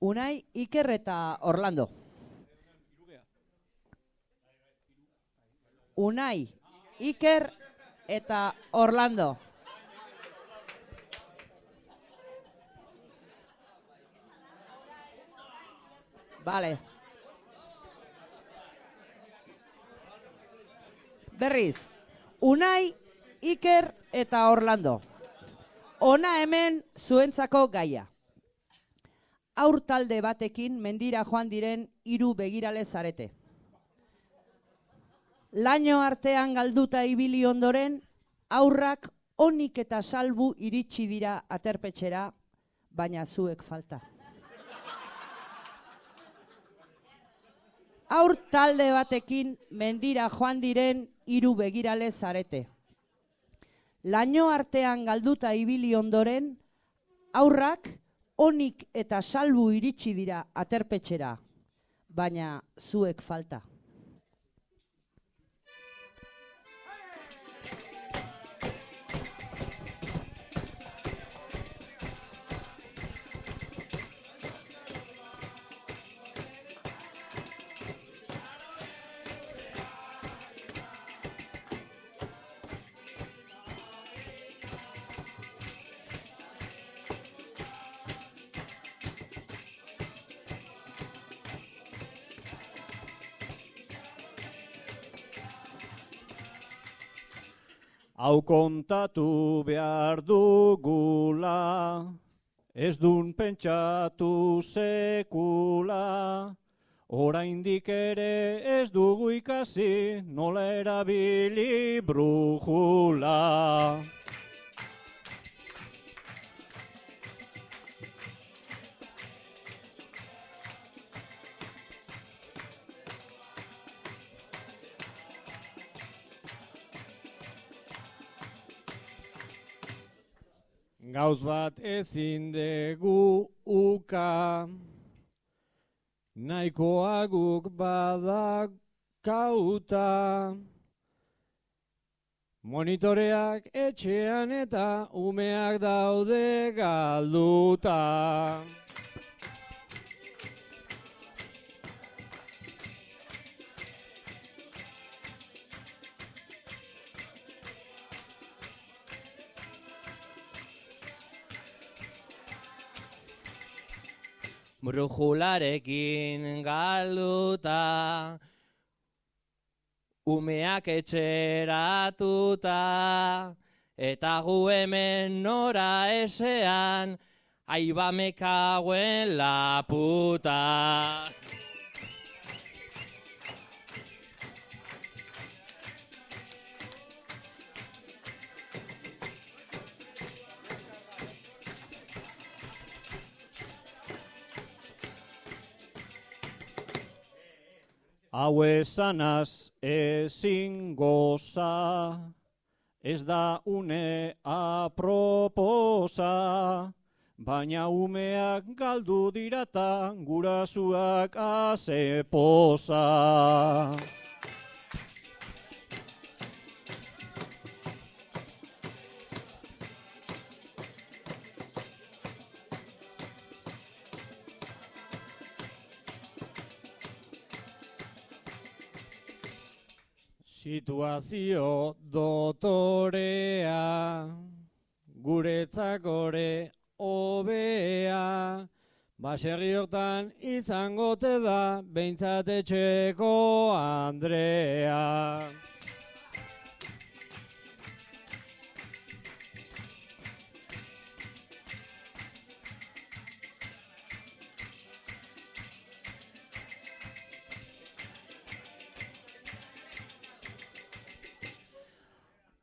Unai, Iker eta Orlando. Unai, Iker eta Orlando. Vale. Berriz, Unai, Iker eta Orlando. Ona hemen zuentzako gaia. Aur talde batekin mendira joan diren hiru begirale zarete. Laino artean galduta ibili ondoren, aurrak onik eta salbu iritsi dira aterpetxera, baina zuek falta. Aur talde batekin mendira joan diren hiru begirale zarete. Laino artean galduta ibili ondoren, aurrak onik eta salbu iritsi dira aterpetxera, baina zuek falta. Hau kontatu behar dugula, ez dun pentsatu sekula, oraindik ere ez dugu ikasi, nola erabili brujula. Gauz bat ezin dugu uka, nahikoa guk badakauta. Monitoreak etxean eta umeak daude galduta. Brujularekin galduta, umeak etxeratuta, eta gu hemen nora esean, aiba mekauen Hau esanaz ezin goza, ez da une aproposa, baina umeak galdu dirata, gurasuak azeposa. Situazio dotorea, guretzakore hobea, baserri hortan izangote da, behintzat etxeko Andrea.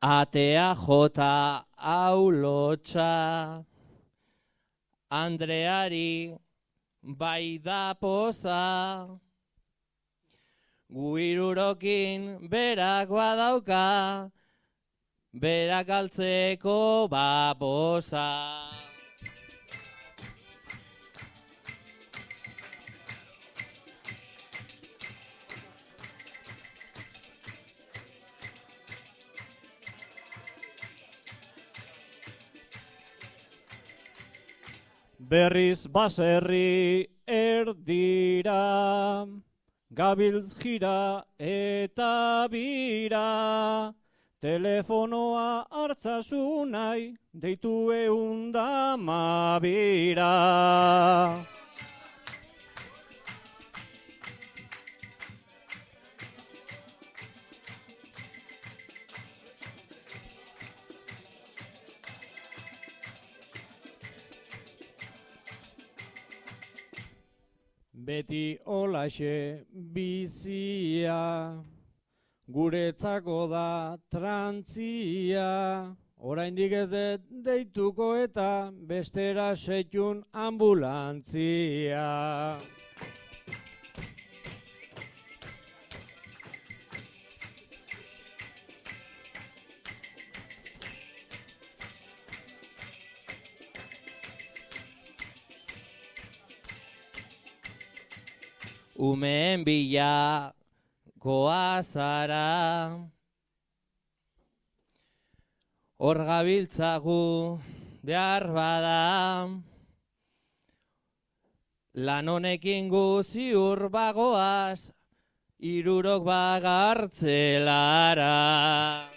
Atea jota hau lotxa, Andreari bai da poza, guirurokin berak badauka, berak altzeko babosa. Berriz baserri erdira, gabiltz jira eta bira, telefonoa hartzazu nahi, deitu eunda mabira. Beti olaxe bizia, guretzako da trantzia, oraindik ez dut deituko eta bestera setxun ambulantzia. Umeen bila goa zara. Hor gabiltzagu behar bada. Lan honekin gu ziur bagoaz Irurok bagartzelara